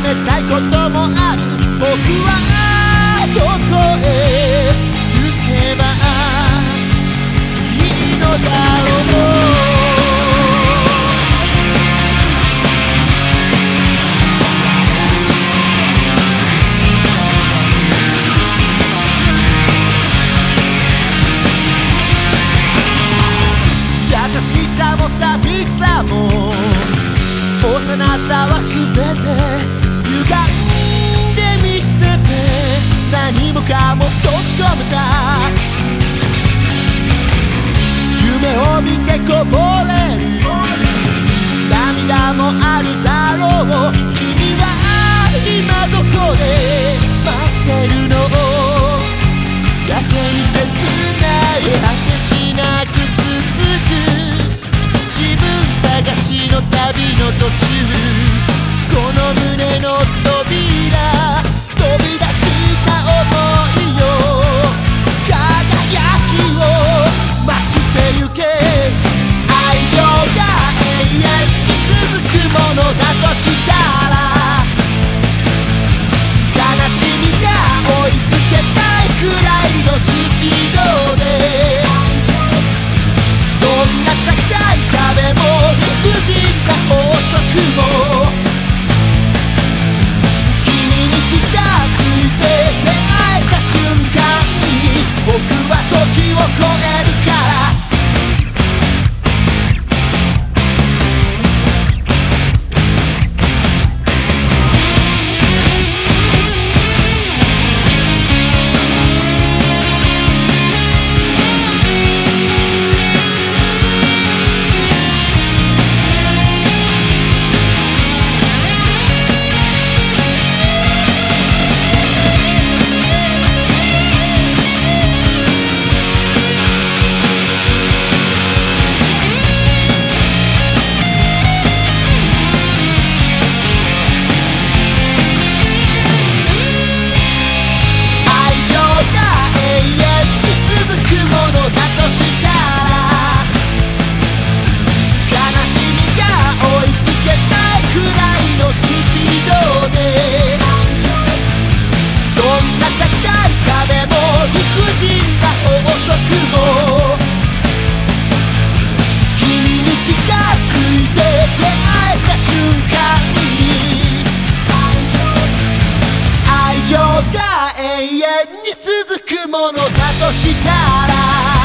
めたいこともある僕はどこへ行けばいいのだろうさも寂しさも幼さは全てんでせてもかも夢を見てこぼれる涙もあるだろう君は今どこで待ってるのやけに切に続くものだとしたら